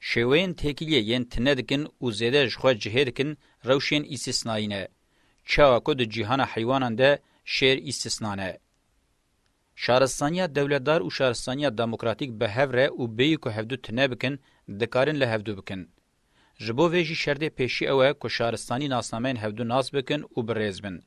شوین تکلیه ین تنه دکن و زیده جخوا جهه دکن روشین ایسیسناینه. çavako di cihana heywanan de şer istisnane. Şaristaniya devletdar û şaristaniya demokratik bi hevre û bêyî ku hevdû tune bikin, dikarin li hevdû bikin. Ji bo vê jî şerdê pêşî ew e ku şaristanî nasnameyên hevdû nas bikin û birêz bin.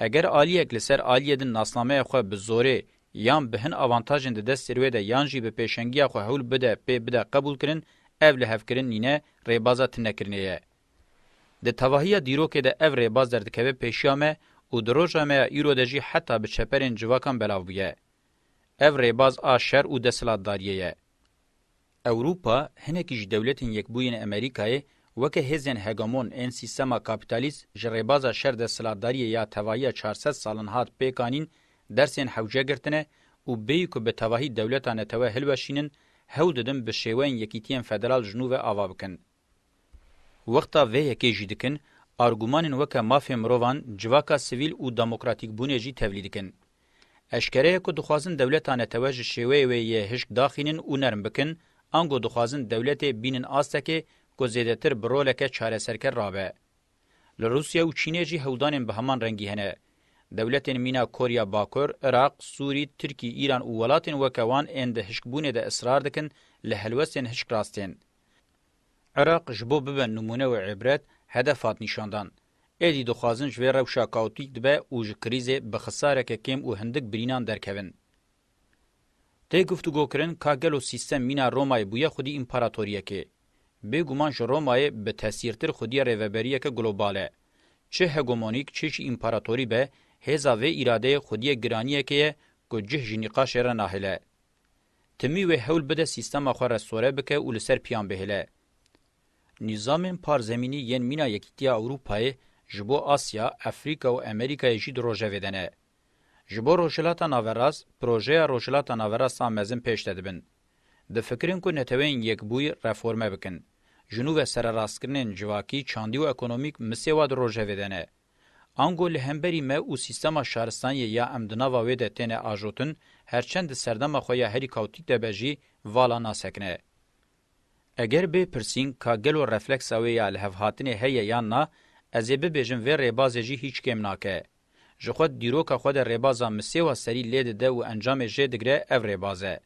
Eger aliyek li ser aliyê din nasnameya xwe bi zorê yan bi hin avantajên di dest serwê de yan jî bi pêşengiya xwe hewl bide pê bide qebûl kirin, ev li hevkirin nîne rêbaza tinekirinê ye. د توهیه دیرو کې د اوری باز در دکوه پیشیامه او دروژامه ایرو دجی حتی به چپرین جواکان بلاو بیه. اوری باز آشر او دسلات داریه. اوروپا هنکیج دولتین یک بوین امریکای وکه هزین هگامون ان سیستما کاپیتالیست جریباز شر دسلات داریه یا توهیه 400 سالن هات پیکانین درسین حوجه گرتنه او بی کو به توهی دولتانه توهل وشینن هوددن به شیوین یکیتین فدرال جنوب آوا بکن. وختا وې یکې جې دکن ارګومانن وکه مافیا مروان جواکا سیویل او دموکراتیک بونه جې تولید کن اشکره کو دخوازن دولتانه توجه شوی وې هیڅ داخینن او نرم بکن انګو دخوازن دولت بینن آستکه کو زیاتر برولکه چاره سرکه رابه له روسیا او چینې جې هودانن به همان رنگی هنه دولتین مینا کوریا باکور عراق سوری ترکی ایران او ولاتن وکوان اند هشکبونه د اصرار دکن له هلوسن هشک راستین عراق جبو ببن نمونه و عبرت هدفات نشاندان ادي دخوازن جوی روشا کاوتیک دبه او ج کریزه به خساره که کم او هندک برینان درکوین ته گفتگو کرن کاگلو سیستم مینا رومای بویا خودی امپراتوریه که به گمان ج رومای به تاثیرتر خودی رهبریه که گلوباله چه هگمونیک چه چی امپراتوری به هزا و اراده خودی گرانیه که گجه جنیقاش را ناهله تمی و حول بده سیستم اخو رسوره بکه اول سر پیان بهله Nizamên parzemînî yên mîna yekîtiya Ewropayê ji bo Asya, Efrîka û Amerîkayê jî di rojevê de ne. Ji bo rojhilata naveraz, projeya rojhilata naverasa mezin pêş de dibin. Di fikirin ku netewên yekbûyî reforme bikin. Jinû ve sererastkirinên civakî, çandî û ekonomîk misêwa di rojevê de ne. Ango li hemberî me û sîstema şaristanyê ya em di nava wê de têne ajotin, herçend di serdema xwe ya herî kawtîk de be jî vala nasekine. Eger bê pirsîn ka gelo refleksa wê ya li hevhatinê heye yan na, ez ê bibêjim vê rêbazê jî hîç kêm nake. Ji xwe dîroka xwe de rêbaza misêwa serî lê dide û encamê jê digre ev rêbaz e.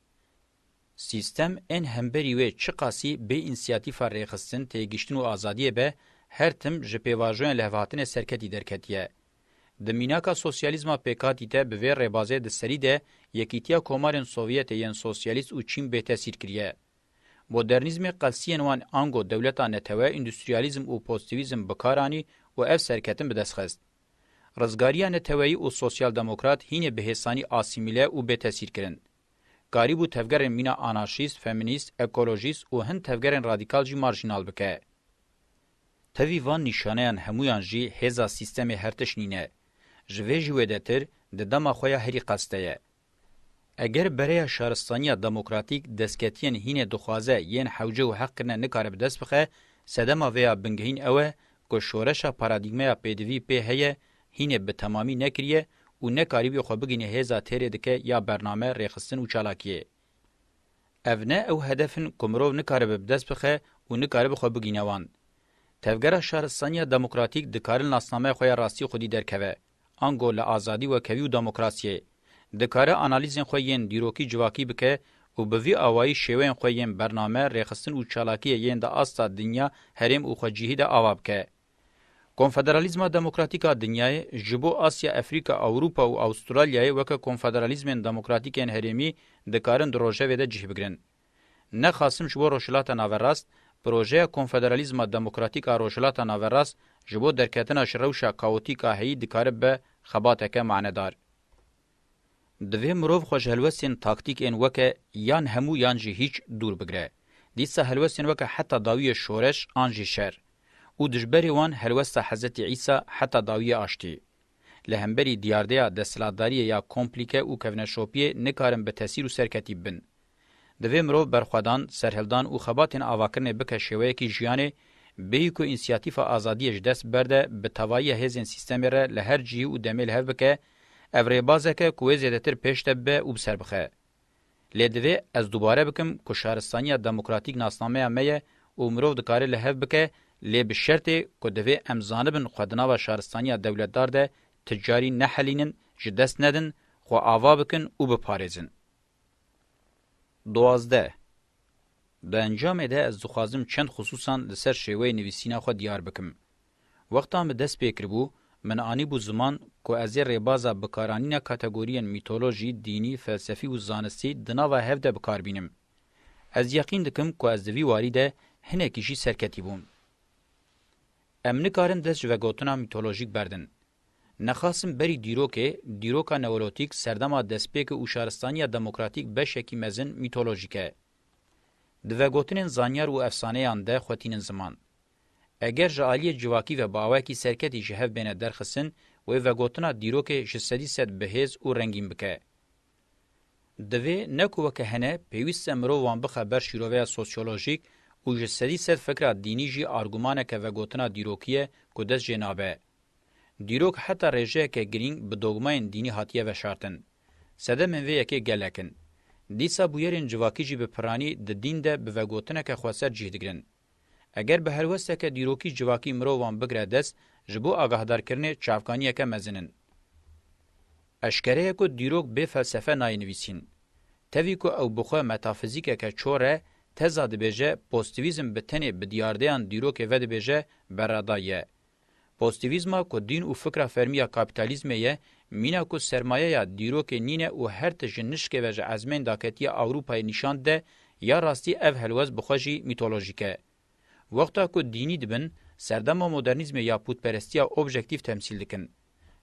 Sîstem ên hemberî wê çi qasî bê însiyatîfa rêxistin, têgihiştin û azadiyê be, her tim ji pêvajoyên lehvatinê serketî derketiye. Di mînaka sosyalîzma PK dîte bi vê rêbazê di serî de yekîtiya komarên Sovyetê yên sosyalîst û Çîn bê tesîr kiriye. مدرنیزم قلسیên wan ango dewleta netewe endüstriyalîzm û pozitivîzm bikaranî û ev serketin bi dest xist. Rizgariya neteweyî û sosyal-demokrat hînê bihêsanî asîmîle û bêtesîr kirin. Garî bû tevgerên mîna anaşîst, feminîst, ekolojîst û hin tevgerên radîkal jî marjinal bike. Tevî van nîşaneyan hemûyan jî hêza sîstemê hertişnîne. Ji vê ji wê de tir, di dema xwe ya herî qasdeye. اگر برای شارستانیا دموکراتیک دسکتین هینه دخوازه یین حوجه و حق نه نکارب دست بخه سدما ویا بنگهین اوه که شورشا پارادیگمه پیدوی پی هیه هینه به تمامی نکریه و نکاریبی خو بگینه هزا تیره دکه یا برنامه ریخستن و چالاکیه. او نه او هدفن کمرو نکارب بدست بخه و نکارب خو بگینه وان. تفګره شهرستانیا دموکراتیک د کارل ناسنامه خو راستی خودی درکوه انګول ازادي او کوي دموکراسي د کار انالیزین خو یین دیروکی جواکی بکې او به وی اوای شوین خو یین برنامه رخصتن او چالاکی یین د استا دنیا هریم او خجیه د اواب کې کنفدرالیزم دموکراتیکا دنیای جبو آسیا افریقا اوروپا او استرالیا وک کنفدرالیزم دموکراتیک هریمی د کارن دروژه و د جهبګرن نه خاصم شبو روشلات ناوراست پروژه کنفدرالیزم دموکراتیک روشلات ناوراست جبو درکتن اشرو شا کاوتیکا هی د کارب خباتکه معنادار Divê mirov xwe ji helwestên taktîkên weke yan hemû yan jî hîç dûr bigire. Dîsa helwestên weke heta dawiyê şoreş an jî şer. û dijberê wan helwesta Hezretî Îsa heta dawiyê aştî. Li hemberî diyardeya desthilatdariyê ya komplîke û kevneşopiyê nikarin bi tesîr û serketî bin. Divê mirov berxwedan, serhildan û xebatên avakirinê bike şêweyekî jiyanê bêyî ku însiyatîfa azadiyê ji dest berde bi tevayî hêzên sîstemê re li her cihî û demê li hev bike ev rêbazeke ku wê zêdetir pêş te be û biser bixe. Lê divê ez dubare bikim ku şaristaniya demokratîk nasnameya me ye û mirov dikare li hev bike lê bi şertê ku divê em zanibin xwedinava şaristaniya dewletdar de ticarî nehelînin ji dest nedin xwe ava bikin û biparêzin. دوازده د انجام ده از دخوازم چند خصوصا لسر شیوه نویسینا خو دیار بکم وقتا م دست پیکر بو من آنی بو زمان کو از ربازا بکارانینا کاتگوریان میتولوژی، دینی، فلسفی و زانستی دناوا هفده بکار بینم. از یقین دکم کو از دوی واری ده هنه کشی سرکتی بوم. ام نکارن دست جوگوتنا میتولوژیک بردن. نخاسم بری دیروکه، دیروکا نولوتیک سردما دستپیک و شارستانیا دموکراتیک بشکی مزن میتولوژیکه. دوگوتنین زانیار و افسانهان ده خوتینین زمان. اگر جالی جواکی و باوکی سرکتی جهف بین درخسن، و وګوتنا دیروکه شسدی سد بهز او رنگین بکه دوی نکو که هنه پیوست امرو وان بخبر شیروه سوسیولوژیک او جسدی سد فکر دینی جی آرگومانه که وگوتنا دیروکیه کدس جنابه. دیروک حتی رجه که گرینگ به دوگماین دینی حتیه و شارتن. سده منوه یکی گلکن. دیسا بویرین جواکی جی به پرانی ده دین ده به وگوتنا که خواستر جیه دگرن. اگر به هر وسته که دیروکی جواکی مرو وان بگره دست ji bo agadarkirinê çavkaniyeke mezinin. Eşkereye ku dîrok bê felsefe nayinivîsîn. Tevî ku ew bixwe metafizîkeke çor e, teza dibêje pozitivîzm bi tenê bi diyardeyan dîrokê ve dibêje berada ye. Pozitivîzma ku dîn û fikra fermiya kapitalizmê ye, mîna ku sermayeya dîrokê nîne û her tijin nişkê ve ji ezmên daketiya Avrupayê nîşan de, ya rastî ev helwez bixwe jî mîtolojîk e. Wexta ku dînî dibin, سردما مدرنیزم یا پودپرستیا اوبژکتیو تمثیل دکن.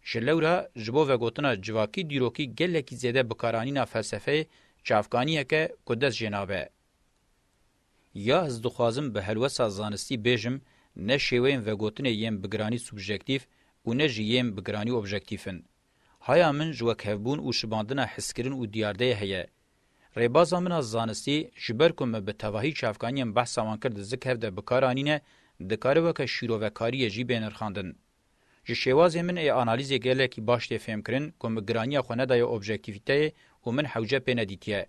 جلورا جبو و گوتنا جواکی دیروکی گلکی زیده بکارانینا فلسفه چافکانیه که کدس جنابه. یا از دخوازم به هلوسا زانستی بیجم نه شیوین و گوتنه یم بگرانی سوبژکتیف و نه جیم بگرانی اوبژکتیفن. هایا من جوک هفبون و شباندنا حسکرین و دیارده هیه. ریبازا من از زانستی جبر کم به تواهی چافکانیم بحثا من کرد زک هفده بکارانینه دکاره وکه شیروکاری جی بنرخاندن ji şewazê min ê analîzê gelekî baş tê fêm kirin ku min giraniya xwe nedaye objektivîteyê û min hewce pê nedîtiye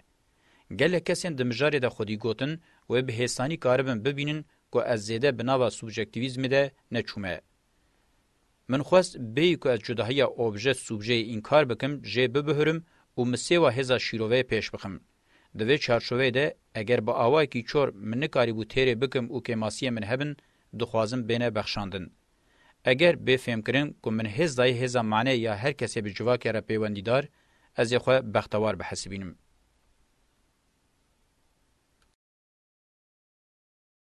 gelek kesên di mijarê de xwedî gotin wê bi hêsanî karibin bibînin ku ez zêde bi nava subjektivîzmê de neçûme min xwest bêyî ku ez cudahiya obje subjeyê înkar bikim jê bibihirim û min sêwa hêza şîroveyê pêş bixim di vê çarşoveyê de eger bi awayekî çor min nikarîbû têrê bikim û kêmasiyê min hebin dixwazim bêne bexşandin. Eger bê fêmkirin ku min hêz dayî hêza mane ya her kesê bi civakê re pêwendîdar, ez ê xwe bextewar bihesibînim.